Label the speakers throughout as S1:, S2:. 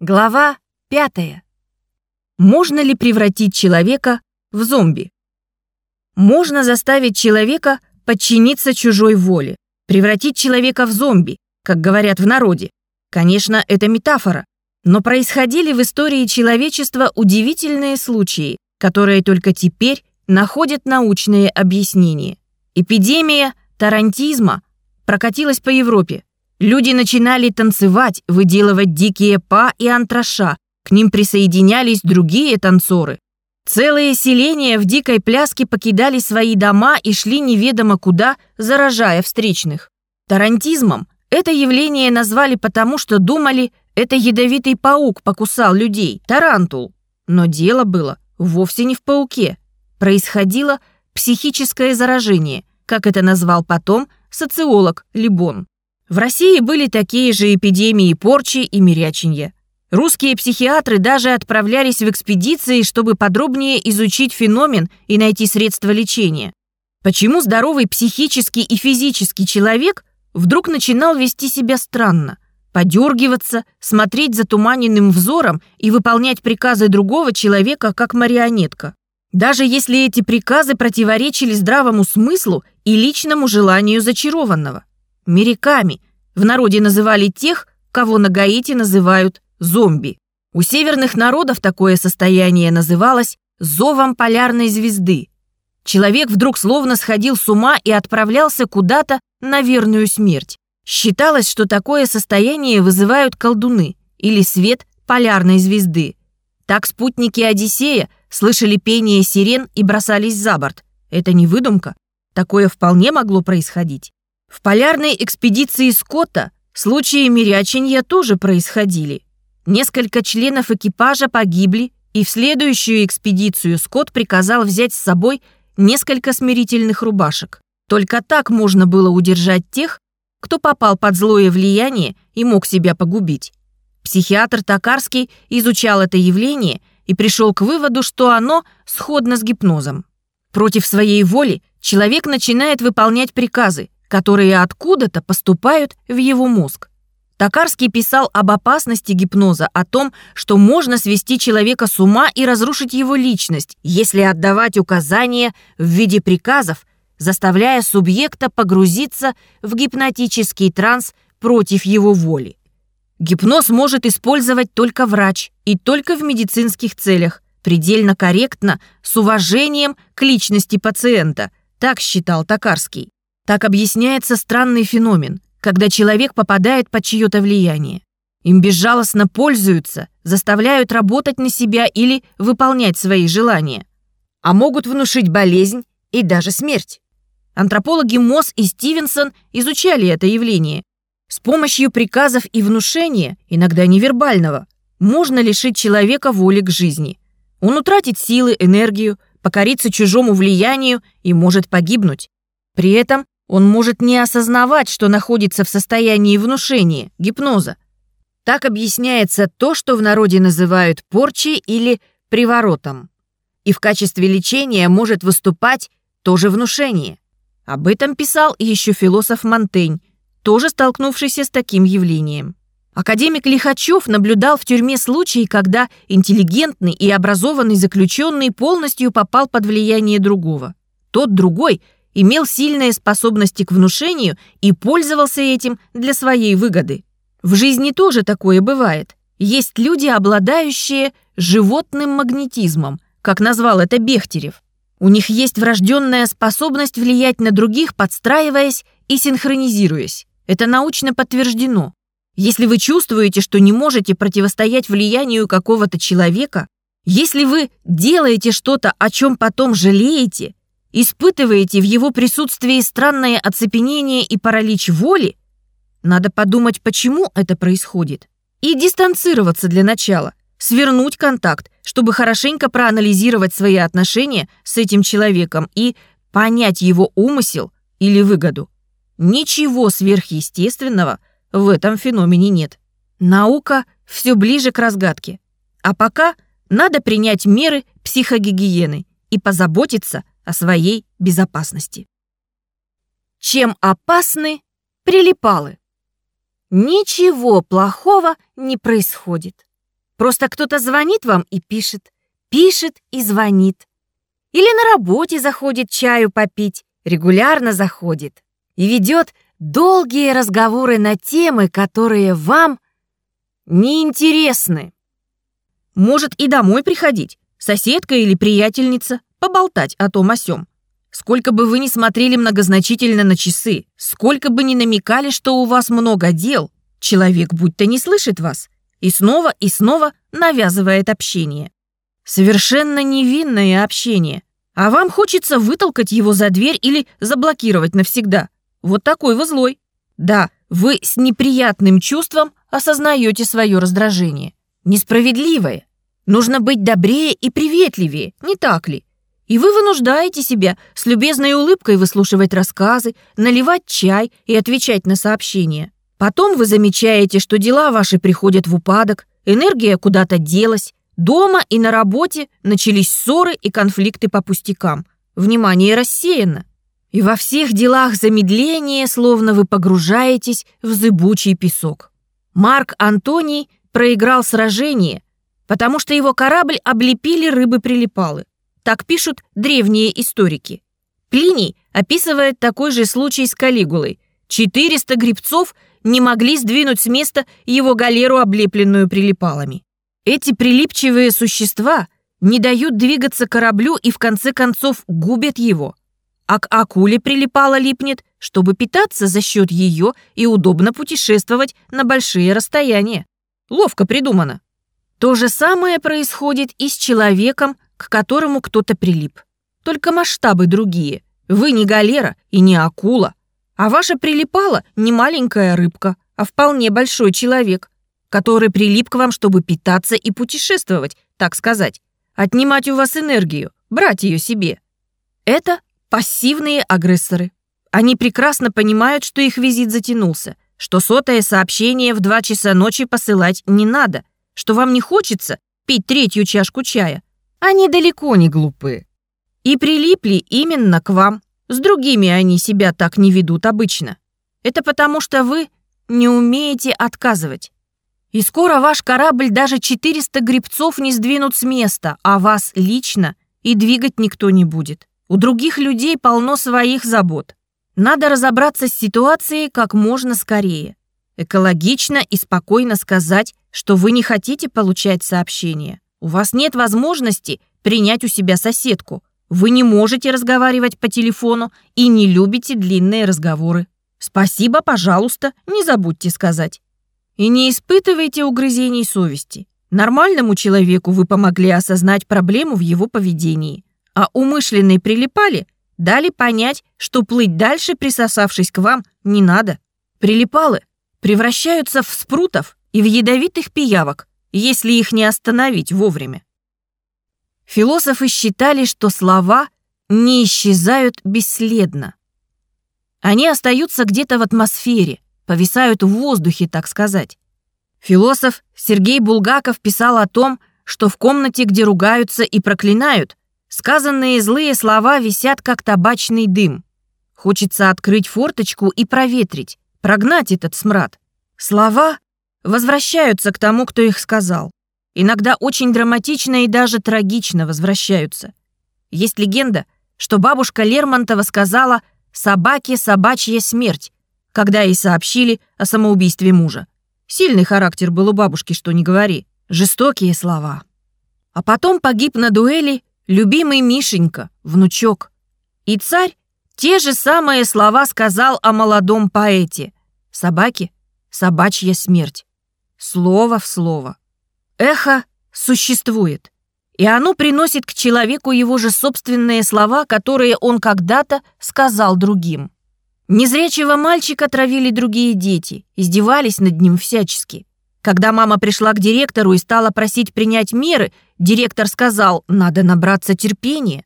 S1: Глава пятая. Можно ли превратить человека в зомби? Можно заставить человека подчиниться чужой воле, превратить человека в зомби, как говорят в народе. Конечно, это метафора, но происходили в истории человечества удивительные случаи, которые только теперь находят научные объяснения. Эпидемия тарантизма прокатилась по Европе. Люди начинали танцевать, выделывать дикие па и антраша. К ним присоединялись другие танцоры. Целые селения в дикой пляске покидали свои дома и шли неведомо куда, заражая встречных. Тарантизмом это явление назвали потому, что думали, это ядовитый паук покусал людей, тарантул. Но дело было вовсе не в пауке. Происходило психическое заражение, как это назвал потом социолог Либон. В России были такие же эпидемии порчи и миряченья. Русские психиатры даже отправлялись в экспедиции, чтобы подробнее изучить феномен и найти средства лечения. Почему здоровый психический и физический человек вдруг начинал вести себя странно, подергиваться, смотреть затуманенным взором и выполнять приказы другого человека как марионетка? Даже если эти приказы противоречили здравому смыслу и личному желанию зачарованного. Миряками в народе называли тех, кого на Гаити называют зомби. У северных народов такое состояние называлось зовом полярной звезды. Человек вдруг словно сходил с ума и отправлялся куда-то на верную смерть. Считалось, что такое состояние вызывают колдуны или свет полярной звезды. Так спутники Одиссея слышали пение сирен и бросались за борт. Это не выдумка. Такое вполне могло происходить. В полярной экспедиции Скотта случаи миряченья тоже происходили. Несколько членов экипажа погибли, и в следующую экспедицию Скотт приказал взять с собой несколько смирительных рубашек. Только так можно было удержать тех, кто попал под злое влияние и мог себя погубить. Психиатр Токарский изучал это явление и пришел к выводу, что оно сходно с гипнозом. Против своей воли человек начинает выполнять приказы, которые откуда-то поступают в его мозг. Токарский писал об опасности гипноза, о том, что можно свести человека с ума и разрушить его личность, если отдавать указания в виде приказов, заставляя субъекта погрузиться в гипнотический транс против его воли. Гипноз может использовать только врач и только в медицинских целях, предельно корректно, с уважением к личности пациента, так считал Токарский. Так объясняется странный феномен, когда человек попадает под чье-то влияние. Им безжалостно пользуются, заставляют работать на себя или выполнять свои желания. А могут внушить болезнь и даже смерть. Антропологи Мосс и Стивенсон изучали это явление. С помощью приказов и внушения, иногда невербального, можно лишить человека воли к жизни. Он утратит силы, энергию, покорится чужому влиянию и может погибнуть. При этом он может не осознавать, что находится в состоянии внушения, гипноза. Так объясняется то, что в народе называют порчей или приворотом. И в качестве лечения может выступать тоже внушение. Об этом писал еще философ Монтень, тоже столкнувшийся с таким явлением. Академик Лихачев наблюдал в тюрьме случаи, когда интеллигентный и образованный заключенный полностью попал под влияние другого. Тот другой – имел сильные способности к внушению и пользовался этим для своей выгоды. В жизни тоже такое бывает. Есть люди, обладающие животным магнетизмом, как назвал это Бехтерев. У них есть врожденная способность влиять на других, подстраиваясь и синхронизируясь. Это научно подтверждено. Если вы чувствуете, что не можете противостоять влиянию какого-то человека, если вы делаете что-то, о чем потом жалеете, испытываете в его присутствии странное оцепенение и паралич воли, надо подумать, почему это происходит. И дистанцироваться для начала, свернуть контакт, чтобы хорошенько проанализировать свои отношения с этим человеком и понять его умысел или выгоду. Ничего сверхъестественного в этом феномене нет. Наука все ближе к разгадке. А пока надо принять меры психогигиены и позаботиться о своей безопасности. Чем опасны прилипалы? Ничего плохого не происходит. Просто кто-то звонит вам и пишет, пишет и звонит. Или на работе заходит чаю попить, регулярно заходит и ведет долгие разговоры на темы, которые вам неинтересны. Может и домой приходить, соседка или приятельница, поболтать о том о сём. Сколько бы вы ни смотрели многозначительно на часы, сколько бы ни намекали, что у вас много дел, человек будто не слышит вас и снова и снова навязывает общение. Совершенно невинное общение, а вам хочется вытолкать его за дверь или заблокировать навсегда. Вот такой вы злой. Да, вы с неприятным чувством осознаете свое раздражение. Несправедливое. Нужно быть добрее и приветливее, не так ли? И вы вынуждаете себя с любезной улыбкой выслушивать рассказы, наливать чай и отвечать на сообщения. Потом вы замечаете, что дела ваши приходят в упадок, энергия куда-то делась, дома и на работе начались ссоры и конфликты по пустякам. Внимание рассеяно. И во всех делах замедление, словно вы погружаетесь в зыбучий песок. Марк Антоний проиграл сражение, потому что его корабль облепили рыбы-прилипалы. Так пишут древние историки. Плиний описывает такой же случай с Калигулой. 400 грибцов не могли сдвинуть с места его галеру, облепленную прилипалами. Эти прилипчивые существа не дают двигаться кораблю и в конце концов губят его. А к акуле прилипала липнет, чтобы питаться за счет ее и удобно путешествовать на большие расстояния. Ловко придумано. То же самое происходит и с человеком, к которому кто-то прилип. Только масштабы другие. Вы не галера и не акула, а ваша прилипала не маленькая рыбка, а вполне большой человек, который прилип к вам, чтобы питаться и путешествовать, так сказать, отнимать у вас энергию, брать ее себе. Это пассивные агрессоры. Они прекрасно понимают, что их визит затянулся, что сотое сообщение в 2 часа ночи посылать не надо, что вам не хочется пить третью чашку чая, они далеко не глупы. И прилипли именно к вам. С другими они себя так не ведут обычно. Это потому, что вы не умеете отказывать. И скоро ваш корабль даже 400 грибцов не сдвинут с места, а вас лично и двигать никто не будет. У других людей полно своих забот. Надо разобраться с ситуацией как можно скорее. Экологично и спокойно сказать, что вы не хотите получать сообщения. У вас нет возможности принять у себя соседку. Вы не можете разговаривать по телефону и не любите длинные разговоры. Спасибо, пожалуйста, не забудьте сказать. И не испытывайте угрызений совести. Нормальному человеку вы помогли осознать проблему в его поведении, а умышленной прилипали дали понять, что плыть дальше, присосавшись к вам, не надо. Прилипалы превращаются в спрутов и в ядовитых пиявок, если их не остановить вовремя. Философы считали, что слова не исчезают бесследно. Они остаются где-то в атмосфере, повисают в воздухе, так сказать. Философ Сергей Булгаков писал о том, что в комнате, где ругаются и проклинают, сказанные злые слова висят, как табачный дым. Хочется открыть форточку и проветрить, прогнать этот смрад. Слова возвращаются к тому, кто их сказал. Иногда очень драматично и даже трагично возвращаются. Есть легенда, что бабушка Лермонтова сказала «собаке собачья смерть», когда ей сообщили о самоубийстве мужа. Сильный характер был у бабушки, что не говори. Жестокие слова. А потом погиб на дуэли любимый Мишенька, внучок. И царь те же самые слова сказал о молодом поэте. Собаке собачья смерть слово в слово. Эхо существует, и оно приносит к человеку его же собственные слова, которые он когда-то сказал другим. Незрячего мальчика травили другие дети, издевались над ним всячески. Когда мама пришла к директору и стала просить принять меры, директор сказал, надо набраться терпения,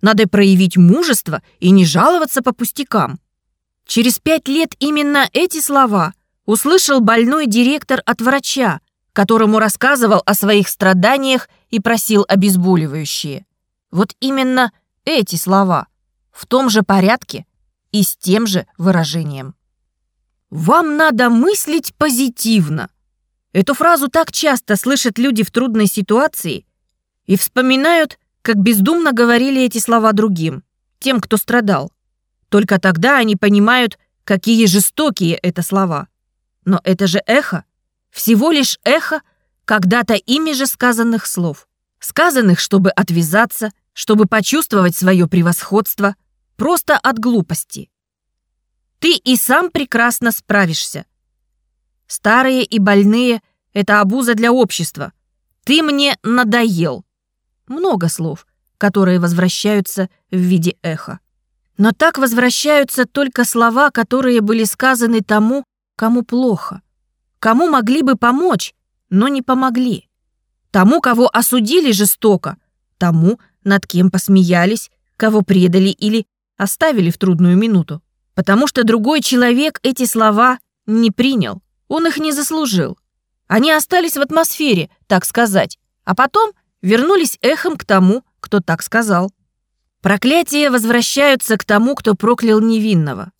S1: надо проявить мужество и не жаловаться по пустякам. Через пять лет именно эти слова – услышал больной директор от врача, которому рассказывал о своих страданиях и просил обезболивающие. Вот именно эти слова, в том же порядке и с тем же выражением. Вам надо мыслить позитивно. Эту фразу так часто слышат люди в трудной ситуации и вспоминают, как бездумно говорили эти слова другим, тем, кто страдал. Только тогда они понимают, какие жестокие это слова. Но это же эхо, всего лишь эхо когда-то ими же сказанных слов. Сказанных, чтобы отвязаться, чтобы почувствовать свое превосходство, просто от глупости. Ты и сам прекрасно справишься. Старые и больные — это обуза для общества. Ты мне надоел. Много слов, которые возвращаются в виде эха. Но так возвращаются только слова, которые были сказаны тому, кому плохо, кому могли бы помочь, но не помогли, тому, кого осудили жестоко, тому, над кем посмеялись, кого предали или оставили в трудную минуту. Потому что другой человек эти слова не принял, он их не заслужил. Они остались в атмосфере, так сказать, а потом вернулись эхом к тому, кто так сказал. Проклятия возвращаются к тому, кто проклял невинного.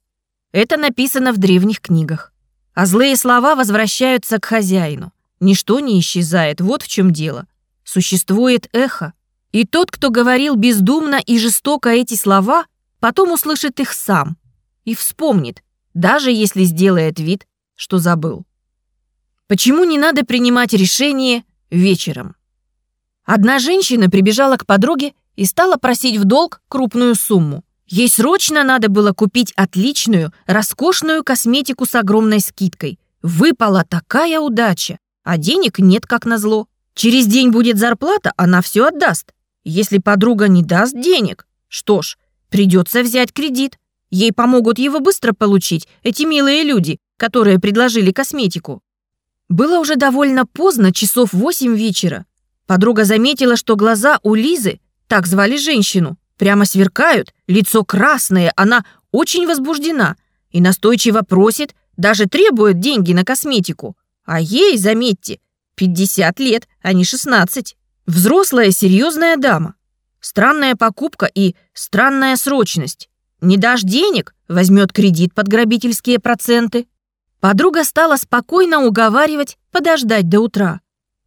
S1: Это написано в древних книгах. А злые слова возвращаются к хозяину. Ничто не исчезает, вот в чем дело. Существует эхо. И тот, кто говорил бездумно и жестоко эти слова, потом услышит их сам и вспомнит, даже если сделает вид, что забыл. Почему не надо принимать решение вечером? Одна женщина прибежала к подруге и стала просить в долг крупную сумму. Ей срочно надо было купить отличную, роскошную косметику с огромной скидкой. Выпала такая удача, а денег нет как назло. Через день будет зарплата, она все отдаст. Если подруга не даст денег, что ж, придется взять кредит. Ей помогут его быстро получить эти милые люди, которые предложили косметику. Было уже довольно поздно, часов восемь вечера. Подруга заметила, что глаза у Лизы, так звали женщину, прямо сверкают, лицо красное, она очень возбуждена и настойчиво просит, даже требует деньги на косметику. А ей, заметьте, 50 лет, а не 16. Взрослая серьезная дама. Странная покупка и странная срочность. Не дашь денег, возьмет кредит под грабительские проценты. Подруга стала спокойно уговаривать подождать до утра.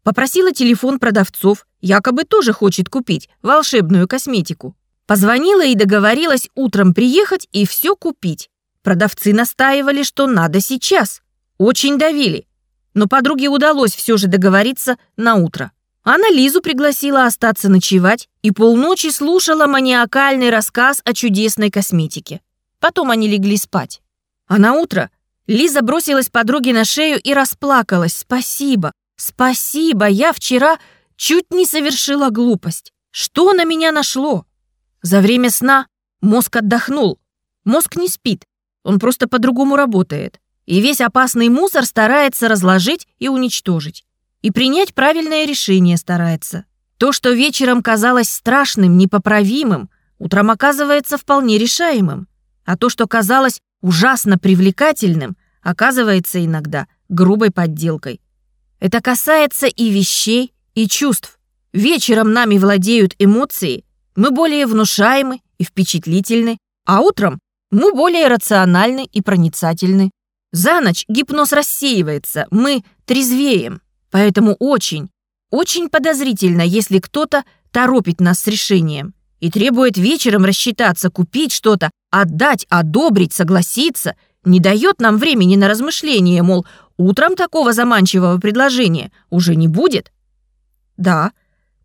S1: Попросила телефон продавцов, якобы тоже хочет купить волшебную косметику. Позвонила и договорилась утром приехать и все купить. Продавцы настаивали, что надо сейчас. Очень давили. Но подруге удалось все же договориться на утро. Она Лизу пригласила остаться ночевать и полночи слушала маниакальный рассказ о чудесной косметике. Потом они легли спать. А на утро Лиза бросилась подруге на шею и расплакалась. «Спасибо, «Спасибо, я вчера чуть не совершила глупость. Что на меня нашло?» За время сна мозг отдохнул. Мозг не спит, он просто по-другому работает. И весь опасный мусор старается разложить и уничтожить. И принять правильное решение старается. То, что вечером казалось страшным, непоправимым, утром оказывается вполне решаемым. А то, что казалось ужасно привлекательным, оказывается иногда грубой подделкой. Это касается и вещей, и чувств. Вечером нами владеют эмоции, мы более внушаемы и впечатлительны, а утром мы более рациональны и проницательны. За ночь гипноз рассеивается, мы трезвеем. Поэтому очень, очень подозрительно, если кто-то торопит нас с решением и требует вечером рассчитаться, купить что-то, отдать, одобрить, согласиться, не дает нам времени на размышление, мол, Утром такого заманчивого предложения уже не будет? Да,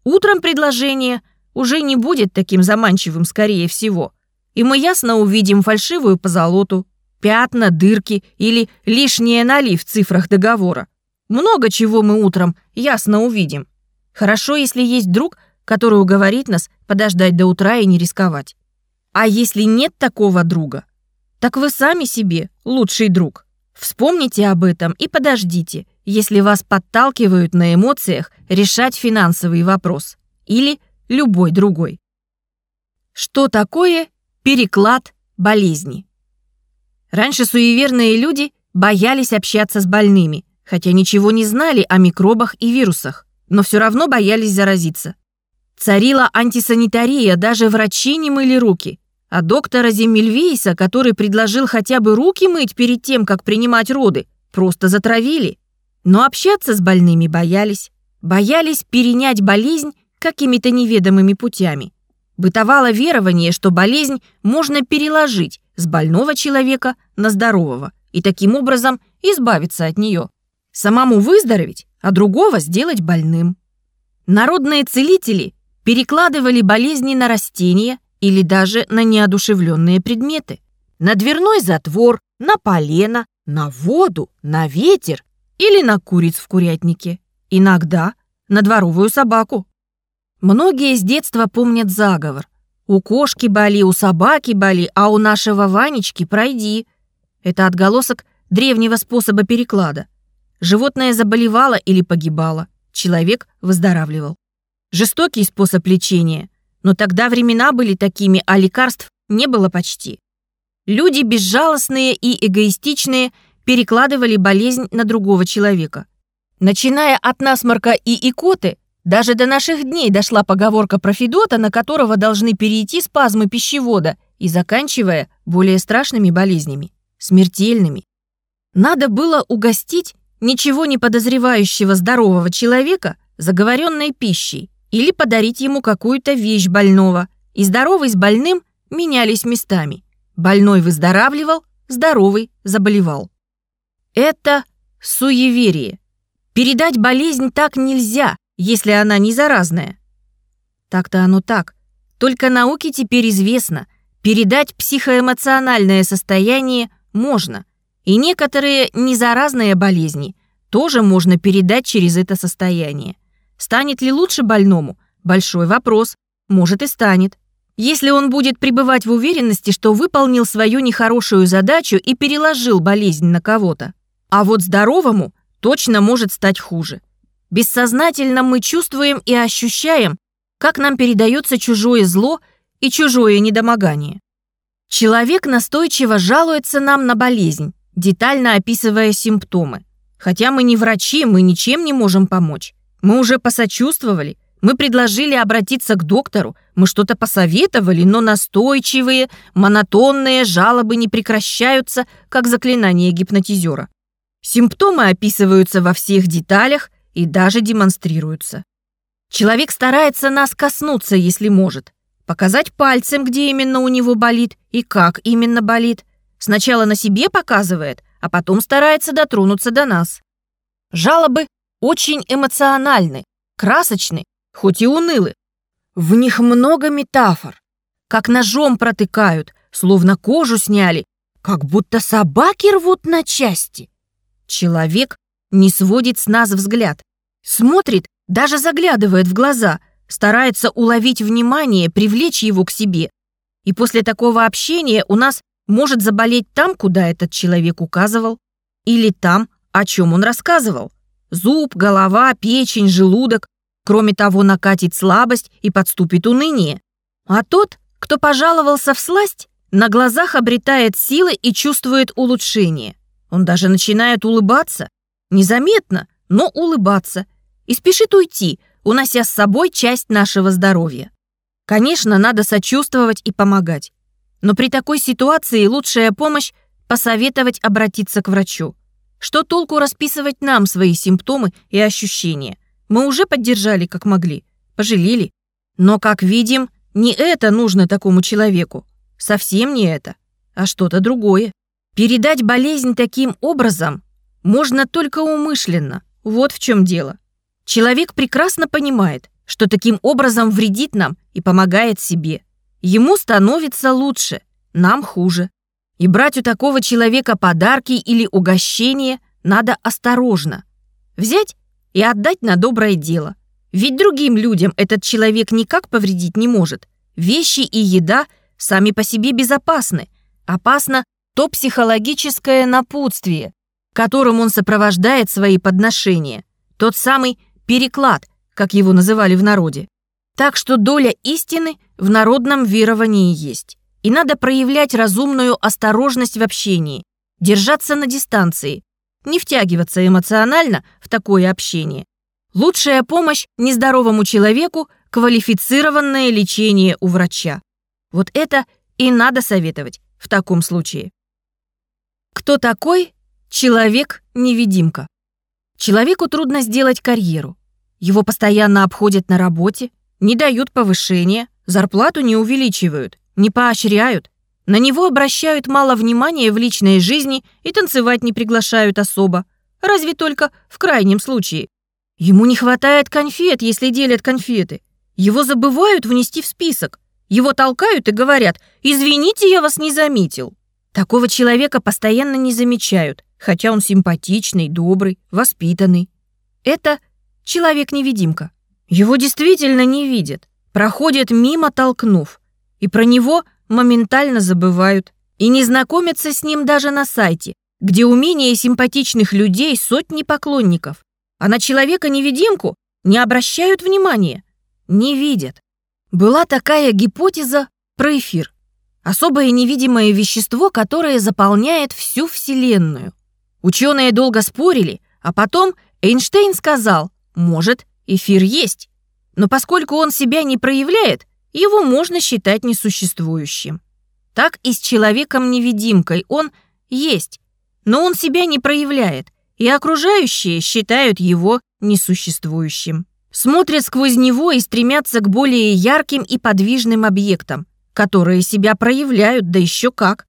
S1: утром предложение уже не будет таким заманчивым, скорее всего. И мы ясно увидим фальшивую позолоту, пятна, дырки или лишние ноли в цифрах договора. Много чего мы утром ясно увидим. Хорошо, если есть друг, который уговорит нас подождать до утра и не рисковать. А если нет такого друга, так вы сами себе лучший друг. Вспомните об этом и подождите, если вас подталкивают на эмоциях решать финансовый вопрос или любой другой. Что такое переклад болезни? Раньше суеверные люди боялись общаться с больными, хотя ничего не знали о микробах и вирусах, но все равно боялись заразиться. Царила антисанитария, даже врачи не мыли руки. А доктора Земельвейса, который предложил хотя бы руки мыть перед тем, как принимать роды, просто затравили. Но общаться с больными боялись. Боялись перенять болезнь какими-то неведомыми путями. Бытовало верование, что болезнь можно переложить с больного человека на здорового и таким образом избавиться от нее. Самому выздороветь, а другого сделать больным. Народные целители перекладывали болезни на растения или даже на неодушевленные предметы. На дверной затвор, на полено, на воду, на ветер или на куриц в курятнике. Иногда на дворовую собаку. Многие с детства помнят заговор. У кошки боли, у собаки боли, а у нашего Ванечки пройди. Это отголосок древнего способа переклада. Животное заболевало или погибало, человек выздоравливал. Жестокий способ лечения, но тогда времена были такими, а лекарств не было почти. Люди безжалостные и эгоистичные перекладывали болезнь на другого человека. Начиная от насморка и икоты, даже до наших дней дошла поговорка про Федота, на которого должны перейти спазмы пищевода, и заканчивая более страшными болезнями, смертельными. Надо было угостить ничего не подозревающего здорового человека заговоренной пищей или подарить ему какую-то вещь больного, и здоровый с больным менялись местами. Больной выздоравливал, здоровый заболевал. Это суеверие. Передать болезнь так нельзя, если она не заразная. Так-то оно так. Только науке теперь известно, передать психоэмоциональное состояние можно. И некоторые незаразные болезни тоже можно передать через это состояние. Станет ли лучше больному? Большой вопрос. Может и станет. Если он будет пребывать в уверенности, что выполнил свою нехорошую задачу и переложил болезнь на кого-то. А вот здоровому точно может стать хуже. Бессознательно мы чувствуем и ощущаем, как нам передается чужое зло и чужое недомогание. Человек настойчиво жалуется нам на болезнь, детально описывая симптомы. Хотя мы не врачи, мы ничем не можем помочь. Мы уже посочувствовали, мы предложили обратиться к доктору, мы что-то посоветовали, но настойчивые, монотонные жалобы не прекращаются, как заклинание гипнотизера. Симптомы описываются во всех деталях и даже демонстрируются. Человек старается нас коснуться, если может, показать пальцем, где именно у него болит и как именно болит. Сначала на себе показывает, а потом старается дотронуться до нас. Жалобы очень эмоциональны, красочны, хоть и унылы. В них много метафор, как ножом протыкают, словно кожу сняли, как будто собаки рвут на части. Человек не сводит с нас взгляд. Смотрит, даже заглядывает в глаза, старается уловить внимание, привлечь его к себе. И после такого общения у нас может заболеть там, куда этот человек указывал, или там, о чем он рассказывал. Зуб, голова, печень, желудок. Кроме того, накатит слабость и подступит уныние. А тот, кто пожаловался в сласть, на глазах обретает силы и чувствует улучшение. Он даже начинает улыбаться. Незаметно, но улыбаться. И спешит уйти, унося с собой часть нашего здоровья. Конечно, надо сочувствовать и помогать. Но при такой ситуации лучшая помощь – посоветовать обратиться к врачу. Что толку расписывать нам свои симптомы и ощущения? Мы уже поддержали, как могли, пожалели. Но, как видим, не это нужно такому человеку. Совсем не это, а что-то другое. Передать болезнь таким образом можно только умышленно. Вот в чем дело. Человек прекрасно понимает, что таким образом вредит нам и помогает себе. Ему становится лучше, нам хуже. И брать у такого человека подарки или угощения надо осторожно. Взять и отдать на доброе дело. Ведь другим людям этот человек никак повредить не может. Вещи и еда сами по себе безопасны. Опасно то психологическое напутствие, которым он сопровождает свои подношения, тот самый переклад, как его называли в народе. Так что доля истины в народном веровании есть. И надо проявлять разумную осторожность в общении, держаться на дистанции, не втягиваться эмоционально в такое общение. Лучшая помощь нездоровому человеку – квалифицированное лечение у врача. Вот это и надо советовать в таком случае. Кто такой человек-невидимка? Человеку трудно сделать карьеру. Его постоянно обходят на работе, не дают повышения, зарплату не увеличивают, не поощряют. На него обращают мало внимания в личной жизни и танцевать не приглашают особо. Разве только в крайнем случае. Ему не хватает конфет, если делят конфеты. Его забывают внести в список. Его толкают и говорят «Извините, я вас не заметил». Такого человека постоянно не замечают, хотя он симпатичный, добрый, воспитанный. Это человек-невидимка. Его действительно не видят, проходят мимо, толкнув. И про него моментально забывают. И не знакомятся с ним даже на сайте, где у менее симпатичных людей сотни поклонников. А на человека-невидимку не обращают внимания, не видят. Была такая гипотеза про эфир. Особое невидимое вещество, которое заполняет всю Вселенную. Ученые долго спорили, а потом Эйнштейн сказал, может, эфир есть. Но поскольку он себя не проявляет, его можно считать несуществующим. Так и с человеком-невидимкой он есть, но он себя не проявляет, и окружающие считают его несуществующим. Смотрят сквозь него и стремятся к более ярким и подвижным объектам, которые себя проявляют, да еще как.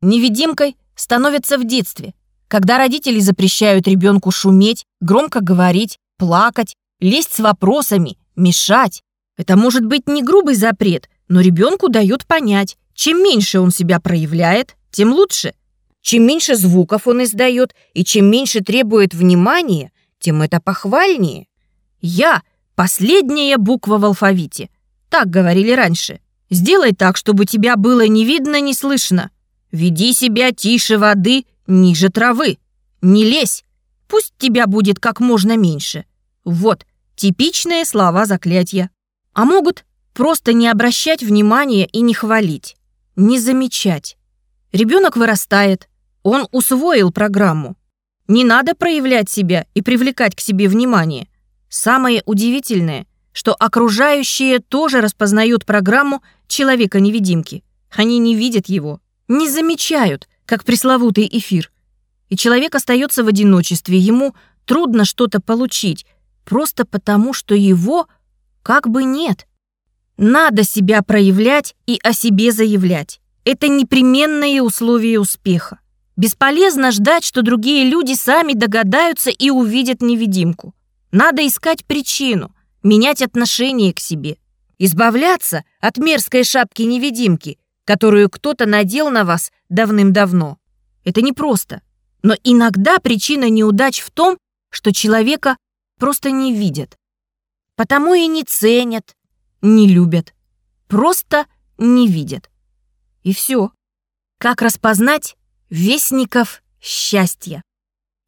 S1: Невидимкой становятся в детстве, когда родители запрещают ребенку шуметь, громко говорить, плакать, лезть с вопросами, мешать. Это может быть не грубый запрет, но ребенку дают понять, чем меньше он себя проявляет, тем лучше. Чем меньше звуков он издает и чем меньше требует внимания, тем это похвальнее. «Я» — последняя буква в алфавите. Так говорили раньше. Сделай так, чтобы тебя было не видно, не слышно. Веди себя тише воды ниже травы. Не лезь, пусть тебя будет как можно меньше. Вот, типичные слова заклятия. А могут просто не обращать внимания и не хвалить, не замечать. Ребенок вырастает, он усвоил программу. Не надо проявлять себя и привлекать к себе внимание. Самое удивительное, что окружающие тоже распознают программу человека-невидимки. Они не видят его, не замечают, как пресловутый эфир. И человек остается в одиночестве, ему трудно что-то получить, просто потому, что его как бы нет. Надо себя проявлять и о себе заявлять. Это непременные условия успеха. Бесполезно ждать, что другие люди сами догадаются и увидят невидимку. Надо искать причину, менять отношение к себе, избавляться от мерзкой шапки-невидимки, которую кто-то надел на вас давным-давно. Это непросто. Но иногда причина неудач в том, что человека просто не видят. Потому и не ценят, не любят. Просто не видят. И все. Как распознать вестников счастья?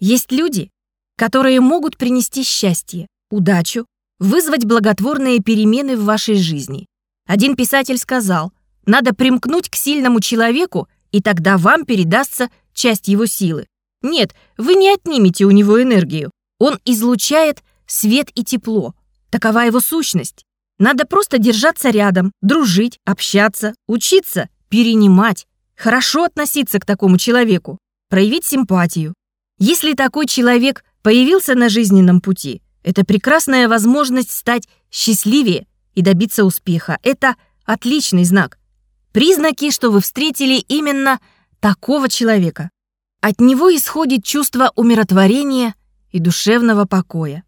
S1: Есть люди, которые могут принести счастье, удачу, вызвать благотворные перемены в вашей жизни. Один писатель сказал, надо примкнуть к сильному человеку, и тогда вам передастся часть его силы. Нет, вы не отнимете у него энергию. Он излучает свет и тепло. Такова его сущность. Надо просто держаться рядом, дружить, общаться, учиться, перенимать, хорошо относиться к такому человеку, проявить симпатию. Если такой человек появился на жизненном пути, это прекрасная возможность стать счастливее и добиться успеха. Это отличный знак. Признаки, что вы встретили именно такого человека. От него исходит чувство умиротворения и душевного покоя.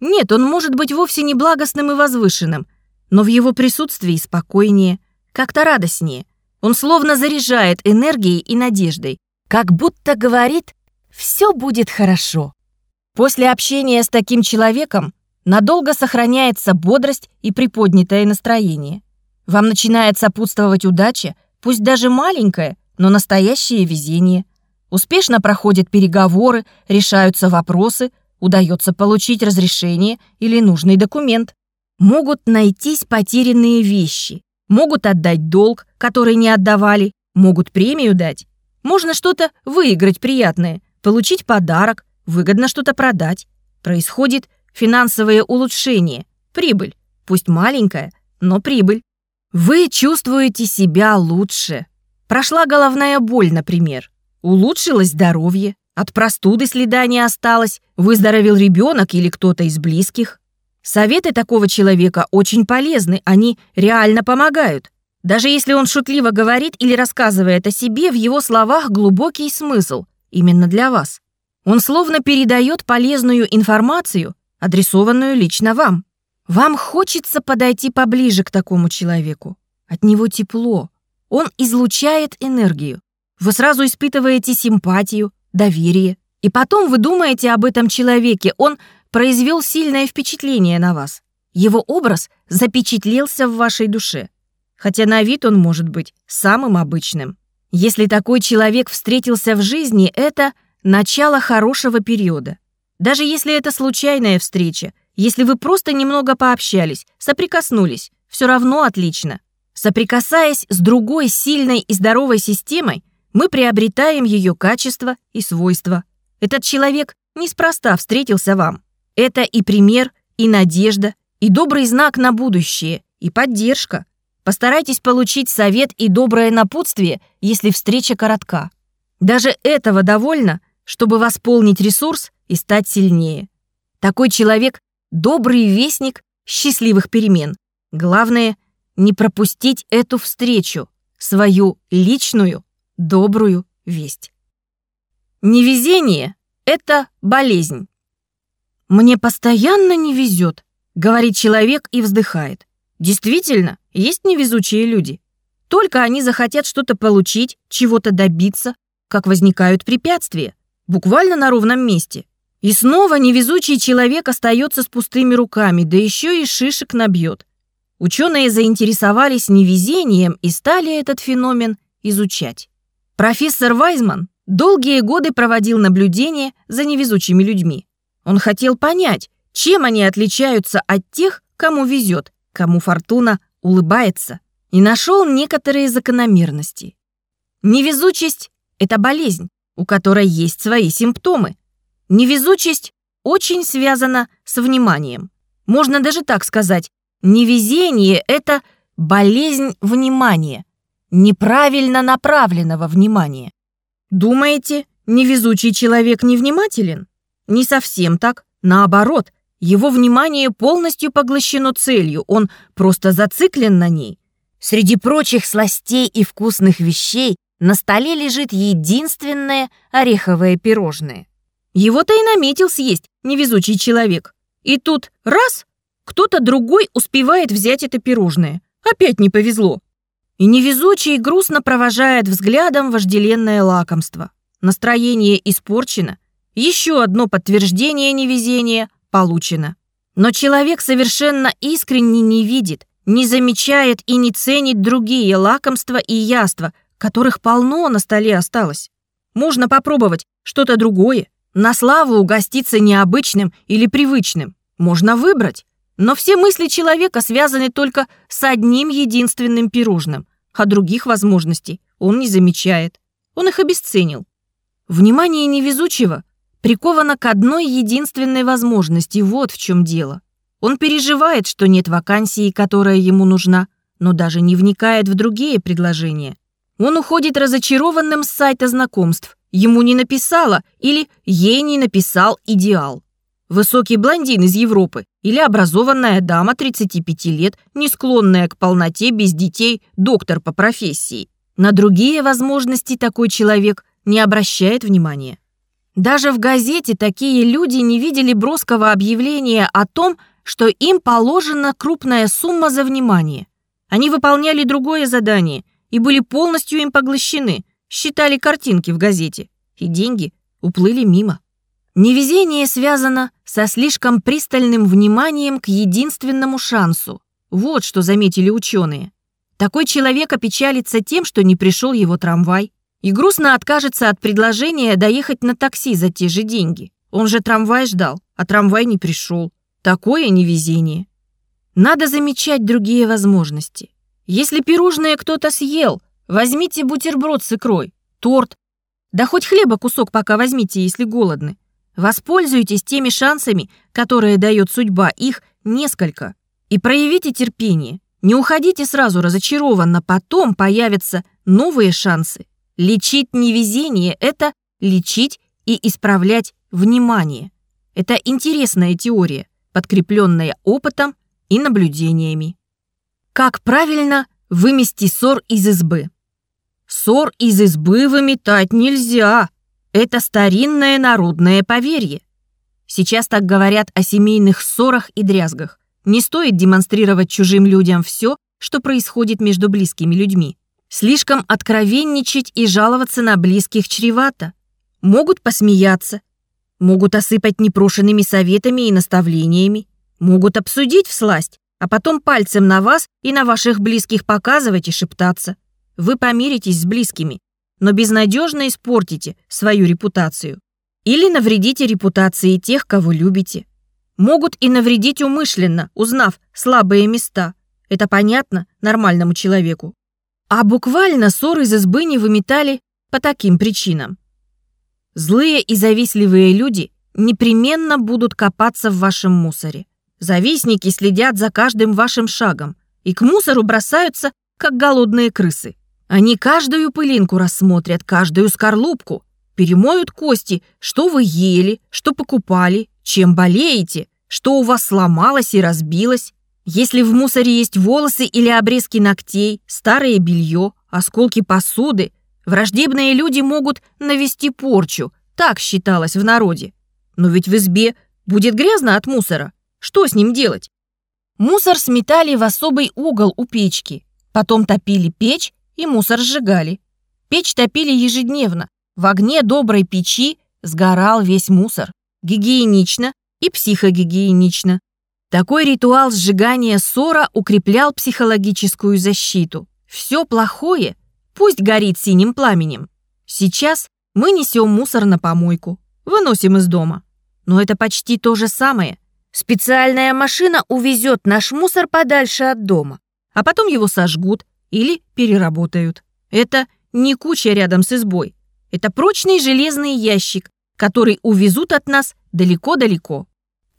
S1: Нет, он может быть вовсе не благостным и возвышенным, но в его присутствии спокойнее, как-то радостнее. Он словно заряжает энергией и надеждой, как будто говорит «все будет хорошо». После общения с таким человеком надолго сохраняется бодрость и приподнятое настроение. Вам начинает сопутствовать удача, пусть даже маленькая, но настоящее везение. Успешно проходят переговоры, решаются вопросы, удается получить разрешение или нужный документ. Могут найтись потерянные вещи, могут отдать долг, который не отдавали, могут премию дать. Можно что-то выиграть приятное, получить подарок, выгодно что-то продать. Происходит финансовое улучшение, прибыль, пусть маленькая, но прибыль. Вы чувствуете себя лучше. Прошла головная боль, например. Улучшилось здоровье. От простуды следа не осталось, выздоровел ребенок или кто-то из близких. Советы такого человека очень полезны, они реально помогают. Даже если он шутливо говорит или рассказывает о себе, в его словах глубокий смысл именно для вас. Он словно передает полезную информацию, адресованную лично вам. Вам хочется подойти поближе к такому человеку. От него тепло. Он излучает энергию. Вы сразу испытываете симпатию, доверие. И потом вы думаете об этом человеке. Он произвел сильное впечатление на вас. Его образ запечатлелся в вашей душе. Хотя на вид он может быть самым обычным. Если такой человек встретился в жизни, это начало хорошего периода. Даже если это случайная встреча, если вы просто немного пообщались, соприкоснулись, все равно отлично. Соприкасаясь с другой сильной и здоровой системой, мы приобретаем ее качество и свойства. Этот человек неспроста встретился вам. Это и пример, и надежда, и добрый знак на будущее, и поддержка. Постарайтесь получить совет и доброе напутствие, если встреча коротка. Даже этого довольно, чтобы восполнить ресурс и стать сильнее. Такой человек — добрый вестник счастливых перемен. Главное — не пропустить эту встречу, свою личную добрую весть. Невезение — это болезнь. «Мне постоянно не везет», — говорит человек и вздыхает. Действительно, есть невезучие люди. Только они захотят что-то получить, чего-то добиться, как возникают препятствия, буквально на ровном месте. И снова невезучий человек остается с пустыми руками, да еще и шишек набьет. Ученые заинтересовались невезением и стали этот феномен изучать. Профессор Вайзман долгие годы проводил наблюдения за невезучими людьми. Он хотел понять, чем они отличаются от тех, кому везет, кому фортуна улыбается, и нашел некоторые закономерности. Невезучесть – это болезнь, у которой есть свои симптомы. Невезучесть очень связана с вниманием. Можно даже так сказать, невезение – это болезнь внимания неправильно направленного внимания. Думаете, невезучий человек невнимателен? Не совсем так. Наоборот, его внимание полностью поглощено целью, он просто зациклен на ней. Среди прочих сластей и вкусных вещей на столе лежит единственное ореховое пирожное. Его-то и наметил съесть невезучий человек. И тут раз, кто-то другой успевает взять это пирожное. Опять не повезло. И невезучий грустно провожает взглядом вожделенное лакомство. Настроение испорчено. Еще одно подтверждение невезения получено. Но человек совершенно искренне не видит, не замечает и не ценит другие лакомства и яства, которых полно на столе осталось. Можно попробовать что-то другое, на славу угоститься необычным или привычным. Можно выбрать. Но все мысли человека связаны только с одним единственным пирожным, а других возможностей он не замечает. Он их обесценил. Внимание невезучего приковано к одной единственной возможности, вот в чем дело. Он переживает, что нет вакансии, которая ему нужна, но даже не вникает в другие предложения. Он уходит разочарованным с сайта знакомств. Ему не написала или ей не написал идеал. Высокий блондин из Европы или образованная дама 35 лет, не склонная к полноте без детей, доктор по профессии. На другие возможности такой человек не обращает внимания. Даже в газете такие люди не видели броского объявления о том, что им положена крупная сумма за внимание. Они выполняли другое задание и были полностью им поглощены, считали картинки в газете, и деньги уплыли мимо. Невезение связано со слишком пристальным вниманием к единственному шансу. Вот что заметили ученые. Такой человек опечалится тем, что не пришел его трамвай, и грустно откажется от предложения доехать на такси за те же деньги. Он же трамвай ждал, а трамвай не пришел. Такое невезение. Надо замечать другие возможности. Если пирожное кто-то съел, возьмите бутерброд с икрой, торт, да хоть хлеба кусок пока возьмите, если голодны. Воспользуйтесь теми шансами, которые дает судьба, их несколько. И проявите терпение. Не уходите сразу разочарованно, потом появятся новые шансы. Лечить невезение – это лечить и исправлять внимание. Это интересная теория, подкрепленная опытом и наблюдениями. Как правильно вымести ссор из избы? Ссор из избы выметать нельзя. Это старинное народное поверье. Сейчас так говорят о семейных ссорах и дрязгах. Не стоит демонстрировать чужим людям все, что происходит между близкими людьми. Слишком откровенничать и жаловаться на близких чревато. Могут посмеяться, могут осыпать непрошенными советами и наставлениями, могут обсудить всласть, а потом пальцем на вас и на ваших близких показывать и шептаться. Вы помиритесь с близкими, но безнадежно испортите свою репутацию. Или навредите репутации тех, кого любите. Могут и навредить умышленно, узнав слабые места. Это понятно нормальному человеку. А буквально ссоры из избы не выметали по таким причинам. Злые и завистливые люди непременно будут копаться в вашем мусоре. Завистники следят за каждым вашим шагом и к мусору бросаются, как голодные крысы. Они каждую пылинку рассмотрят, каждую скорлупку, перемоют кости, что вы ели, что покупали, чем болеете, что у вас сломалось и разбилось. Если в мусоре есть волосы или обрезки ногтей, старое белье, осколки посуды, враждебные люди могут навести порчу, так считалось в народе. Но ведь в избе будет грязно от мусора. Что с ним делать? Мусор сметали в особый угол у печки, потом топили печь и мусор сжигали. Печь топили ежедневно. В огне доброй печи сгорал весь мусор. Гигиенично и психогигиенично. Такой ритуал сжигания ссора укреплял психологическую защиту. Все плохое пусть горит синим пламенем. Сейчас мы несем мусор на помойку, выносим из дома. Но это почти то же самое. Специальная машина увезет наш мусор подальше от дома, а потом его сожгут или переработают. Это не куча рядом с избой. Это прочный железный ящик, который увезут от нас далеко-далеко.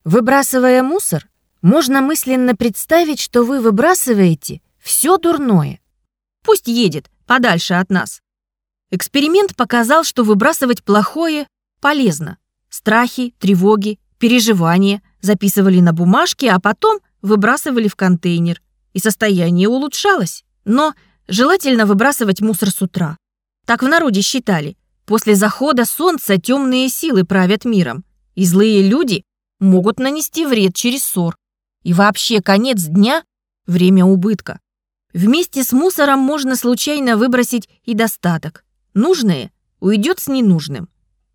S1: Выбрасывая мусор, можно мысленно представить, что вы выбрасываете все дурное. Пусть едет подальше от нас. Эксперимент показал, что выбрасывать плохое полезно. Страхи, тревоги, переживания записывали на бумажке, а потом выбрасывали в контейнер, и состояние улучшалось. Но желательно выбрасывать мусор с утра. Так в народе считали. После захода солнца темные силы правят миром, и злые люди могут нанести вред через ссор. И вообще конец дня – время убытка. Вместе с мусором можно случайно выбросить и достаток. Нужное уйдет с ненужным.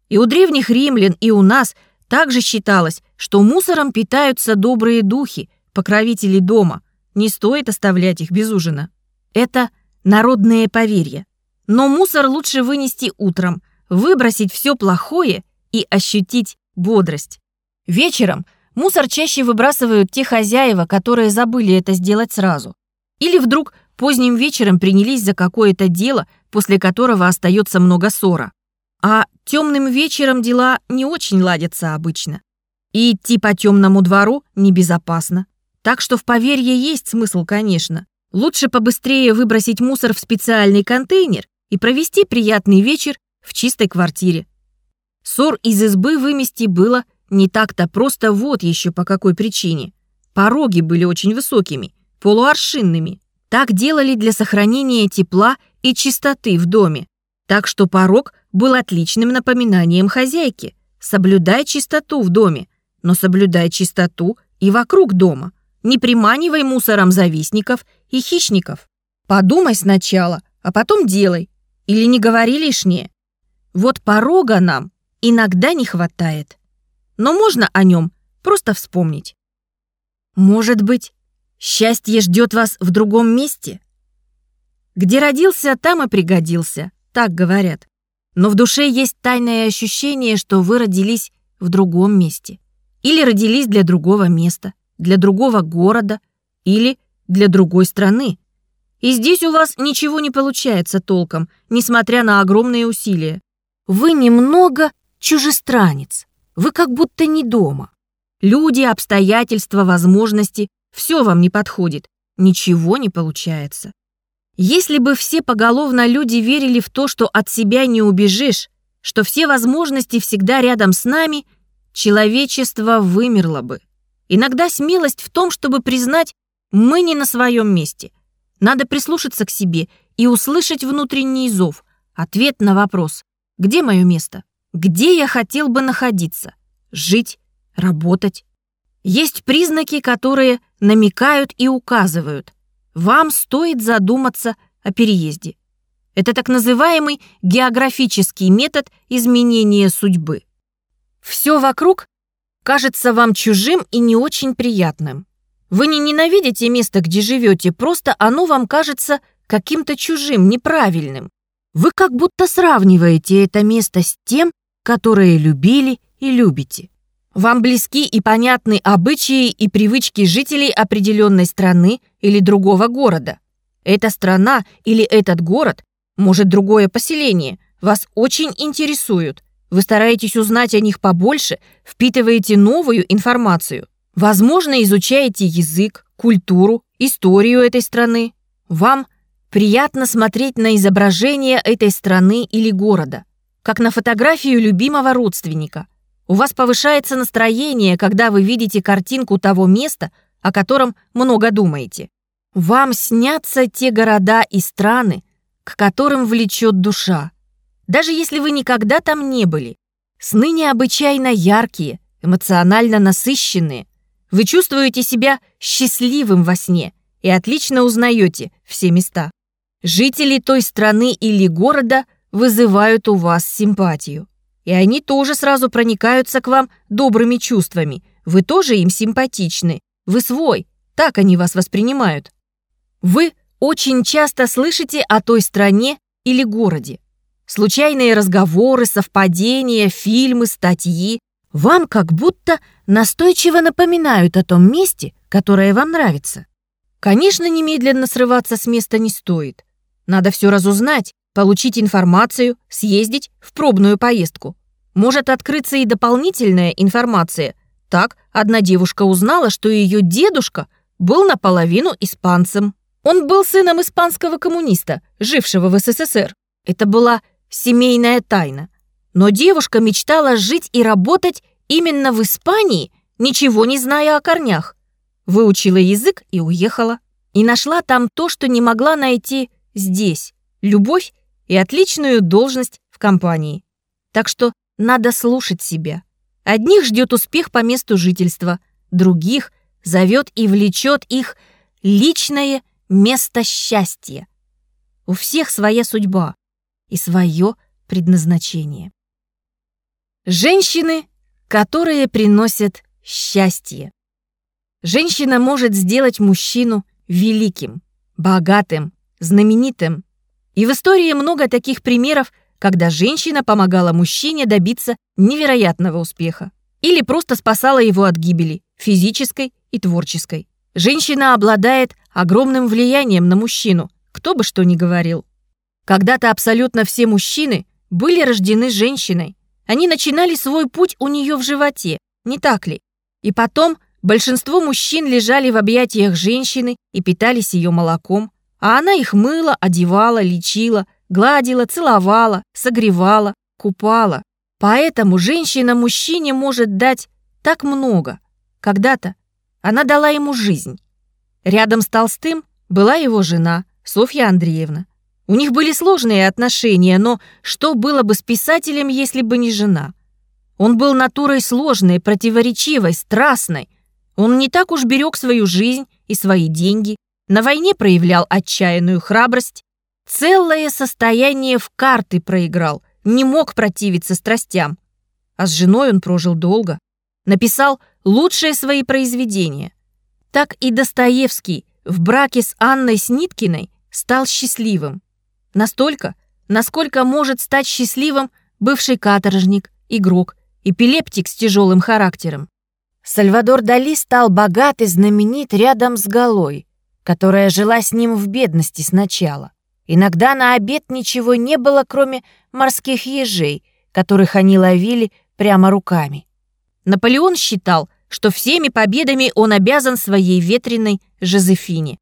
S1: И у древних римлян, и у нас также считалось, что мусором питаются добрые духи, покровители дома. Не стоит оставлять их без ужина. Это народные поверья. Но мусор лучше вынести утром, выбросить все плохое и ощутить бодрость. Вечером мусор чаще выбрасывают те хозяева, которые забыли это сделать сразу. Или вдруг поздним вечером принялись за какое-то дело, после которого остается много ссора. А темным вечером дела не очень ладятся обычно. И идти по темному двору небезопасно. Так что в поверье есть смысл, конечно. Лучше побыстрее выбросить мусор в специальный контейнер и провести приятный вечер в чистой квартире. Ссор из избы вымести было не так-то просто вот еще по какой причине. Пороги были очень высокими, полуаршинными. Так делали для сохранения тепла и чистоты в доме. Так что порог был отличным напоминанием хозяйки. Соблюдай чистоту в доме, но соблюдай чистоту и вокруг дома. Не приманивай мусором завистников и хищников. Подумай сначала, а потом делай. Или не говори лишнее. Вот порога нам иногда не хватает. Но можно о нем просто вспомнить. Может быть, счастье ждет вас в другом месте? Где родился, там и пригодился, так говорят. Но в душе есть тайное ощущение, что вы родились в другом месте. Или родились для другого места для другого города или для другой страны. И здесь у вас ничего не получается толком, несмотря на огромные усилия. Вы немного чужестранец. Вы как будто не дома. Люди, обстоятельства, возможности – все вам не подходит. Ничего не получается. Если бы все поголовно люди верили в то, что от себя не убежишь, что все возможности всегда рядом с нами, человечество вымерло бы. Иногда смелость в том, чтобы признать, мы не на своем месте. Надо прислушаться к себе и услышать внутренний зов, ответ на вопрос «Где мое место? Где я хотел бы находиться? Жить? Работать?» Есть признаки, которые намекают и указывают. Вам стоит задуматься о переезде. Это так называемый географический метод изменения судьбы. Все вокруг кажется вам чужим и не очень приятным. Вы не ненавидите место, где живете, просто оно вам кажется каким-то чужим, неправильным. Вы как будто сравниваете это место с тем, которое любили и любите. Вам близки и понятны обычаи и привычки жителей определенной страны или другого города. Эта страна или этот город, может другое поселение, вас очень интересуют. Вы стараетесь узнать о них побольше, впитываете новую информацию. Возможно, изучаете язык, культуру, историю этой страны. Вам приятно смотреть на изображение этой страны или города, как на фотографию любимого родственника. У вас повышается настроение, когда вы видите картинку того места, о котором много думаете. Вам снятся те города и страны, к которым влечет душа. Даже если вы никогда там не были. Сны необычайно яркие, эмоционально насыщенные. Вы чувствуете себя счастливым во сне и отлично узнаете все места. Жители той страны или города вызывают у вас симпатию. И они тоже сразу проникаются к вам добрыми чувствами. Вы тоже им симпатичны. Вы свой. Так они вас воспринимают. Вы очень часто слышите о той стране или городе. Случайные разговоры, совпадения, фильмы, статьи вам как будто настойчиво напоминают о том месте, которое вам нравится. Конечно, немедленно срываться с места не стоит. Надо все разузнать, получить информацию, съездить в пробную поездку. Может открыться и дополнительная информация. Так, одна девушка узнала, что ее дедушка был наполовину испанцем. Он был сыном испанского коммуниста, жившего в СССР. Это была семейная тайна. Но девушка мечтала жить и работать именно в Испании, ничего не зная о корнях. Выучила язык и уехала. И нашла там то, что не могла найти здесь. Любовь и отличную должность в компании. Так что надо слушать себя. Одних ждет успех по месту жительства, других зовет и влечет их личное место счастья. У всех своя судьба и свое предназначение. Женщины, которые приносят счастье. Женщина может сделать мужчину великим, богатым, знаменитым. И в истории много таких примеров, когда женщина помогала мужчине добиться невероятного успеха или просто спасала его от гибели, физической и творческой. Женщина обладает огромным влиянием на мужчину, кто бы что ни говорил. Когда-то абсолютно все мужчины были рождены женщиной. Они начинали свой путь у нее в животе, не так ли? И потом большинство мужчин лежали в объятиях женщины и питались ее молоком, а она их мыла, одевала, лечила, гладила, целовала, согревала, купала. Поэтому женщина мужчине может дать так много. Когда-то она дала ему жизнь. Рядом с Толстым была его жена, Софья Андреевна. У них были сложные отношения, но что было бы с писателем, если бы не жена? Он был натурой сложной, противоречивой, страстной. Он не так уж берег свою жизнь и свои деньги. На войне проявлял отчаянную храбрость. Целое состояние в карты проиграл, не мог противиться страстям. А с женой он прожил долго. Написал лучшие свои произведения. Так и Достоевский в браке с Анной Сниткиной стал счастливым. Настолько, насколько может стать счастливым бывший каторжник, игрок, эпилептик с тяжелым характером. Сальвадор Дали стал богат и знаменит рядом с Галой, которая жила с ним в бедности сначала. Иногда на обед ничего не было, кроме морских ежей, которых они ловили прямо руками. Наполеон считал, что всеми победами он обязан своей ветреной Жозефине.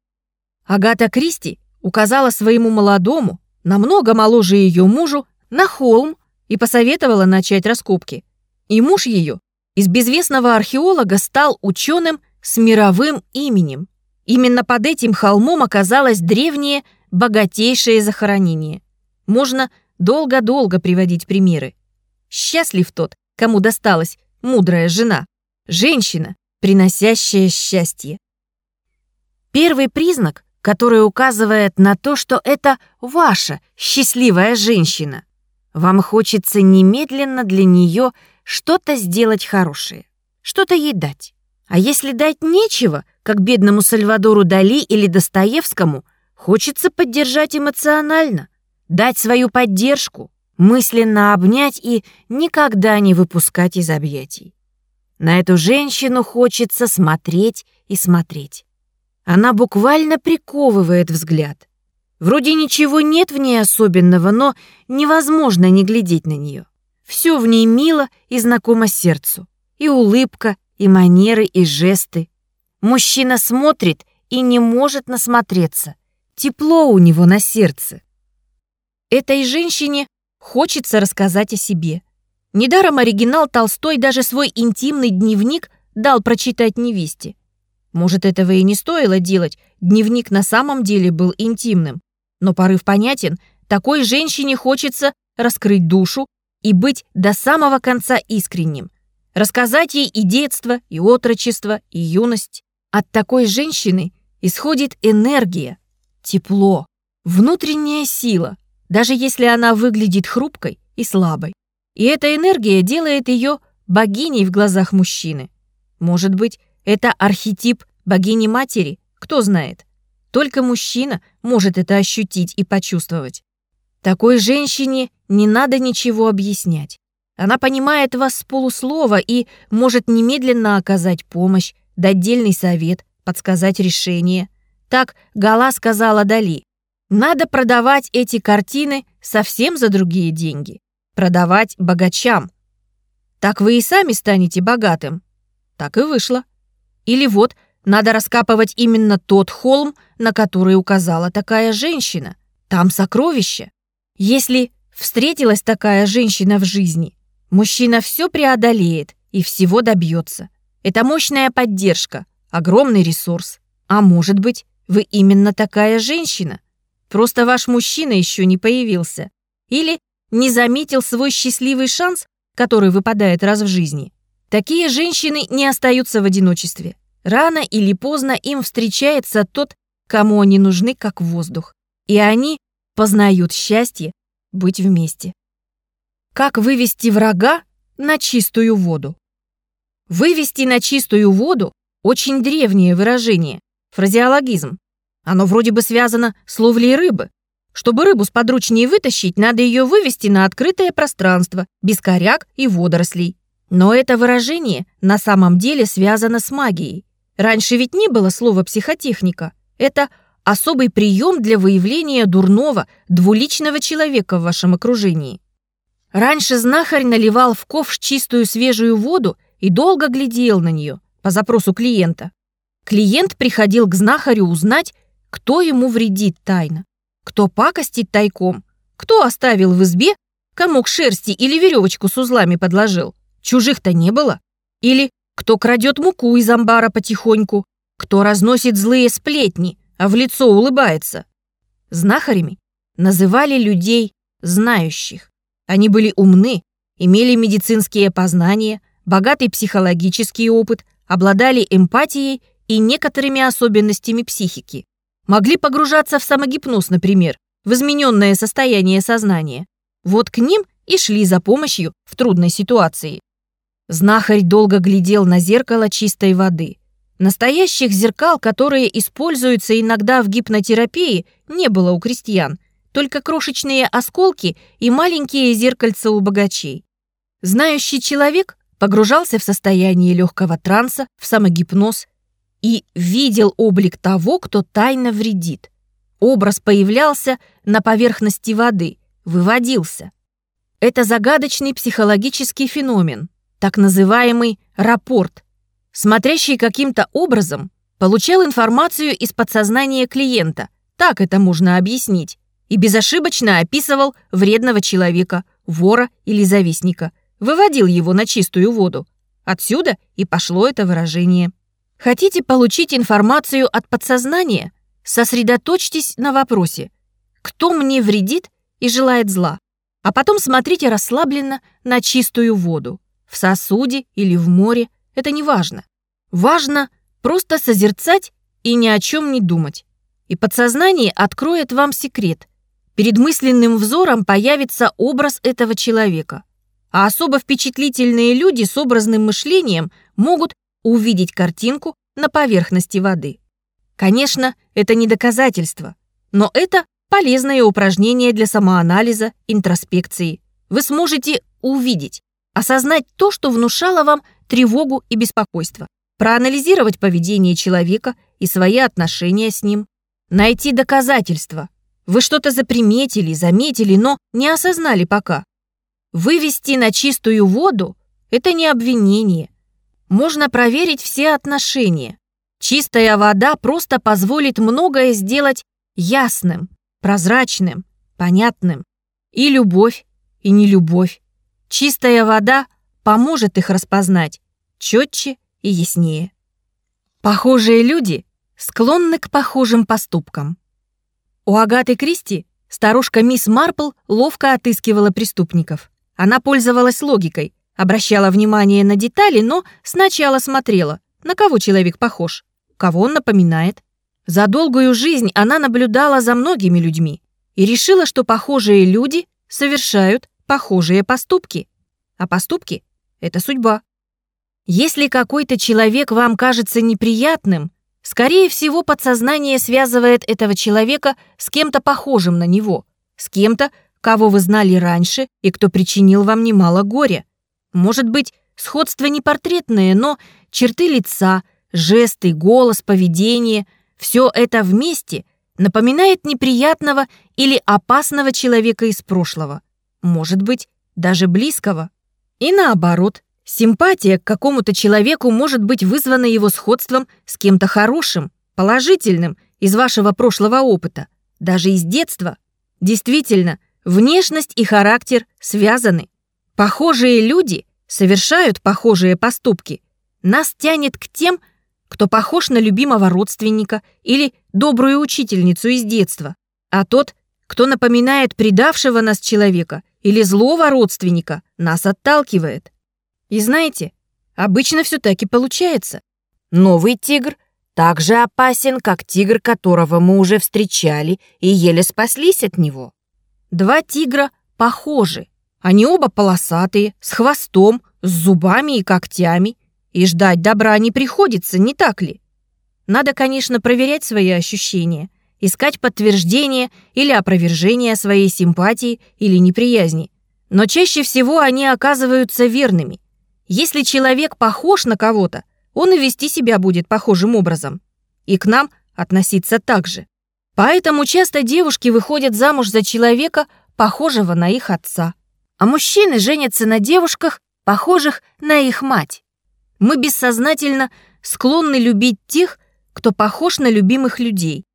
S1: Агата Кристи указала своему молодому, намного моложе ее мужу, на холм и посоветовала начать раскопки. И муж ее из безвестного археолога стал ученым с мировым именем. Именно под этим холмом оказалось древнее, богатейшее захоронение. Можно долго-долго приводить примеры. Счастлив тот, кому досталась мудрая жена, женщина, приносящая счастье. Первый признак, который указывает на то, что это ваша счастливая женщина. Вам хочется немедленно для нее что-то сделать хорошее, что-то ей дать. А если дать нечего, как бедному Сальвадору Дали или Достоевскому, хочется поддержать эмоционально, дать свою поддержку, мысленно обнять и никогда не выпускать из объятий. На эту женщину хочется смотреть и смотреть. Она буквально приковывает взгляд. Вроде ничего нет в ней особенного, но невозможно не глядеть на нее. Все в ней мило и знакомо сердцу. И улыбка, и манеры, и жесты. Мужчина смотрит и не может насмотреться. Тепло у него на сердце. Этой женщине хочется рассказать о себе. Недаром оригинал Толстой даже свой интимный дневник дал прочитать невесте. Может, этого и не стоило делать, дневник на самом деле был интимным. Но порыв понятен, такой женщине хочется раскрыть душу и быть до самого конца искренним, рассказать ей и детство, и отрочество, и юность. От такой женщины исходит энергия, тепло, внутренняя сила, даже если она выглядит хрупкой и слабой. И эта энергия делает ее богиней в глазах мужчины. Может быть, это архетип богини-матери, кто знает. Только мужчина может это ощутить и почувствовать. Такой женщине не надо ничего объяснять. Она понимает вас с полуслова и может немедленно оказать помощь, дать дельный совет, подсказать решение. Так Гала сказала Дали. Надо продавать эти картины совсем за другие деньги. Продавать богачам. Так вы и сами станете богатым. Так и вышло. Или вот, надо раскапывать именно тот холм, на который указала такая женщина. Там сокровище. Если встретилась такая женщина в жизни, Мужчина все преодолеет и всего добьется. Это мощная поддержка, огромный ресурс. А может быть, вы именно такая женщина? Просто ваш мужчина еще не появился. Или не заметил свой счастливый шанс, который выпадает раз в жизни. Такие женщины не остаются в одиночестве. Рано или поздно им встречается тот, кому они нужны как воздух. И они познают счастье быть вместе. Как вывести врага на чистую воду? Вывести на чистую воду – очень древнее выражение, фразеологизм. Оно вроде бы связано с ловлей рыбы. Чтобы рыбу сподручнее вытащить, надо ее вывести на открытое пространство, без коряк и водорослей. Но это выражение на самом деле связано с магией. Раньше ведь не было слова «психотехника». Это особый прием для выявления дурного, двуличного человека в вашем окружении. Раньше знахарь наливал в ковш чистую свежую воду и долго глядел на нее по запросу клиента. Клиент приходил к знахарю узнать, кто ему вредит тайно, кто пакостит тайком, кто оставил в избе комок шерсти или веревочку с узлами подложил. Чужих-то не было. Или кто крадет муку из амбара потихоньку, кто разносит злые сплетни, а в лицо улыбается. Знахарями называли людей знающих. Они были умны, имели медицинские познания, богатый психологический опыт, обладали эмпатией и некоторыми особенностями психики. Могли погружаться в самогипноз, например, в измененное состояние сознания. Вот к ним и шли за помощью в трудной ситуации. Знахарь долго глядел на зеркало чистой воды. Настоящих зеркал, которые используются иногда в гипнотерапии, не было у крестьян – только крошечные осколки и маленькие зеркальца у богачей. Знающий человек погружался в состояние легкого транса, в самогипноз и видел облик того, кто тайно вредит. Образ появлялся на поверхности воды, выводился. Это загадочный психологический феномен, так называемый рапорт. Смотрящий каким-то образом получал информацию из подсознания клиента, так это можно объяснить и безошибочно описывал вредного человека, вора или завистника, выводил его на чистую воду. Отсюда и пошло это выражение. Хотите получить информацию от подсознания? Сосредоточьтесь на вопросе «Кто мне вредит и желает зла?» А потом смотрите расслабленно на чистую воду. В сосуде или в море – это не важно. Важно просто созерцать и ни о чем не думать. И подсознание откроет вам секрет. Перед мысленным взором появится образ этого человека. А особо впечатлительные люди с образным мышлением могут увидеть картинку на поверхности воды. Конечно, это не доказательство, но это полезное упражнение для самоанализа, интроспекции. Вы сможете увидеть, осознать то, что внушало вам тревогу и беспокойство, проанализировать поведение человека и свои отношения с ним, найти доказательства. Вы что-то заприметили, заметили, но не осознали пока. Вывести на чистую воду – это не обвинение, можно проверить все отношения. Чистая вода просто позволит многое сделать ясным, прозрачным, понятным. И любовь, и нелюбовь. Чистая вода поможет их распознать четче и яснее. Похожие люди склонны к похожим поступкам. У Агаты Кристи старушка мисс Марпл ловко отыскивала преступников. Она пользовалась логикой – Обращала внимание на детали, но сначала смотрела, на кого человек похож, кого он напоминает. За долгую жизнь она наблюдала за многими людьми и решила, что похожие люди совершают похожие поступки. А поступки — это судьба. Если какой-то человек вам кажется неприятным, скорее всего, подсознание связывает этого человека с кем-то похожим на него, с кем-то, кого вы знали раньше и кто причинил вам немало горя. Может быть, сходство не портретное, но черты лица, жесты, голос, поведение – все это вместе напоминает неприятного или опасного человека из прошлого. Может быть, даже близкого. И наоборот, симпатия к какому-то человеку может быть вызвана его сходством с кем-то хорошим, положительным из вашего прошлого опыта, даже из детства. Действительно, внешность и характер связаны. Похожие люди совершают похожие поступки. Нас тянет к тем, кто похож на любимого родственника или добрую учительницу из детства, а тот, кто напоминает предавшего нас человека или злого родственника, нас отталкивает. И знаете, обычно все таки получается. Новый тигр так же опасен, как тигр, которого мы уже встречали и еле спаслись от него. Два тигра похожи, они оба полосатые, с хвостом, с зубами и когтями. И ждать добра не приходится, не так ли? Надо, конечно, проверять свои ощущения, искать подтверждение или опровержение своей симпатии или неприязни. Но чаще всего они оказываются верными. Если человек похож на кого-то, он и вести себя будет похожим образом. И к нам относиться так же. Поэтому часто девушки выходят замуж за человека, похожего на их отца а мужчины женятся на девушках, похожих на их мать. Мы бессознательно склонны любить тех, кто похож на любимых людей.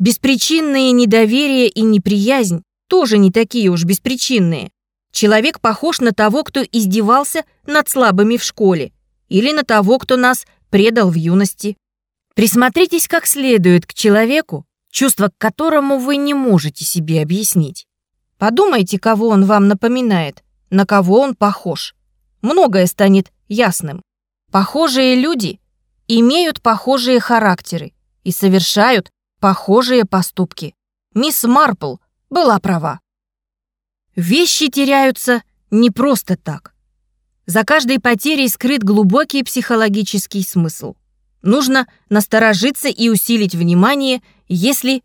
S1: Беспричинные недоверие и неприязнь тоже не такие уж беспричинные. Человек похож на того, кто издевался над слабыми в школе, или на того, кто нас предал в юности. Присмотритесь как следует к человеку, чувство к которому вы не можете себе объяснить. Подумайте, кого он вам напоминает, на кого он похож. Многое станет ясным. Похожие люди имеют похожие характеры и совершают похожие поступки. Мисс Марпл была права. Вещи теряются не просто так. За каждой потерей скрыт глубокий психологический смысл. Нужно насторожиться и усилить внимание, если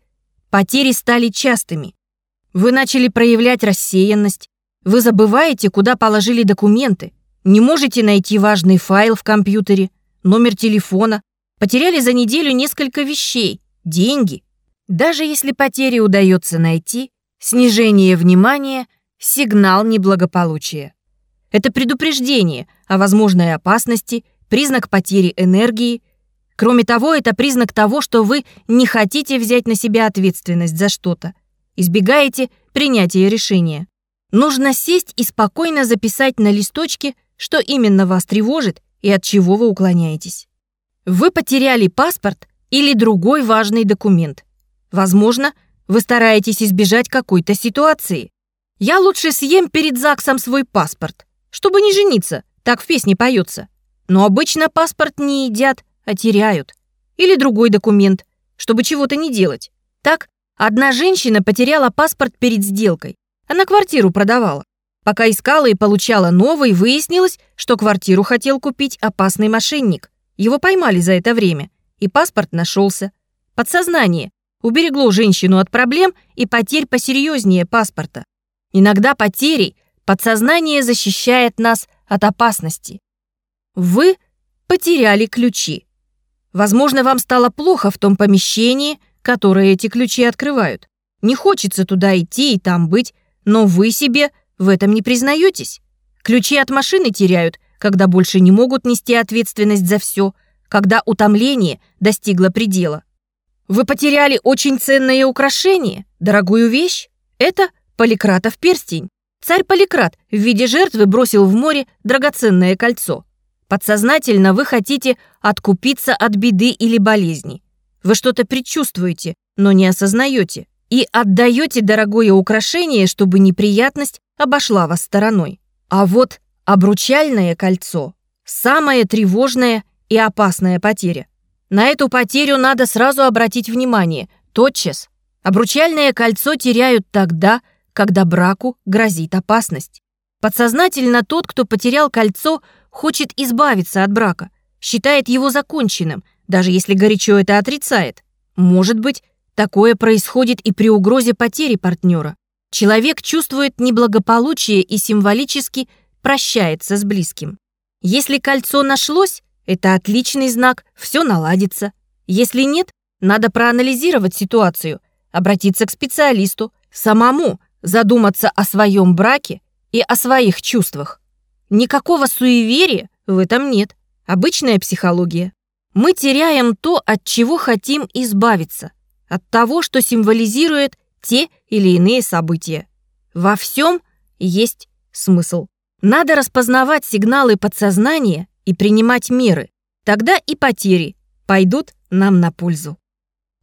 S1: потери стали частыми. Вы начали проявлять рассеянность. Вы забываете, куда положили документы. Не можете найти важный файл в компьютере, номер телефона. Потеряли за неделю несколько вещей, деньги. Даже если потери удается найти, снижение внимания – сигнал неблагополучия. Это предупреждение о возможной опасности, признак потери энергии. Кроме того, это признак того, что вы не хотите взять на себя ответственность за что-то избегаете принятия решения. Нужно сесть и спокойно записать на листочке, что именно вас тревожит и от чего вы уклоняетесь. Вы потеряли паспорт или другой важный документ. Возможно, вы стараетесь избежать какой-то ситуации. Я лучше съем перед ЗАГСом свой паспорт, чтобы не жениться, так в песне поется. Но обычно паспорт не едят, а теряют. Или другой документ, чтобы чего-то не делать. Так, одна женщина потеряла паспорт перед сделкой. Она квартиру продавала. Пока искала и получала новый, выяснилось, что квартиру хотел купить опасный мошенник. Его поймали за это время, и паспорт нашелся. Подсознание уберегло женщину от проблем и потерь посерьезнее паспорта. Иногда потерей подсознание защищает нас от опасности. Вы потеряли ключи. Возможно, вам стало плохо в том помещении, которое эти ключи открывают. Не хочется туда идти и там быть, но вы себе в этом не признаетесь. Ключи от машины теряют, когда больше не могут нести ответственность за все, когда утомление достигло предела. Вы потеряли очень ценное украшение, дорогую вещь. Это Поликратов перстень. Царь Поликрат в виде жертвы бросил в море драгоценное кольцо. Подсознательно вы хотите откупиться от беды или болезни. Вы что-то предчувствуете, но не осознаете. И отдаете дорогое украшение, чтобы неприятность обошла вас стороной. А вот обручальное кольцо – самая тревожная и опасная потеря. На эту потерю надо сразу обратить внимание, тотчас. Обручальное кольцо теряют тогда, когда браку грозит опасность. Подсознательно тот, кто потерял кольцо, хочет избавиться от брака, считает его законченным, даже если горячо это отрицает. Может быть, такое происходит и при угрозе потери партнера. Человек чувствует неблагополучие и символически прощается с близким. Если кольцо нашлось, это отличный знак, все наладится. Если нет, надо проанализировать ситуацию, обратиться к специалисту, самому задуматься о своем браке и о своих чувствах. Никакого суеверия в этом нет. Обычная психология. Мы теряем то, от чего хотим избавиться. От того, что символизирует те или иные события. Во всем есть смысл. Надо распознавать сигналы подсознания и принимать меры. Тогда и потери пойдут нам на пользу.